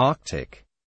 Arctic.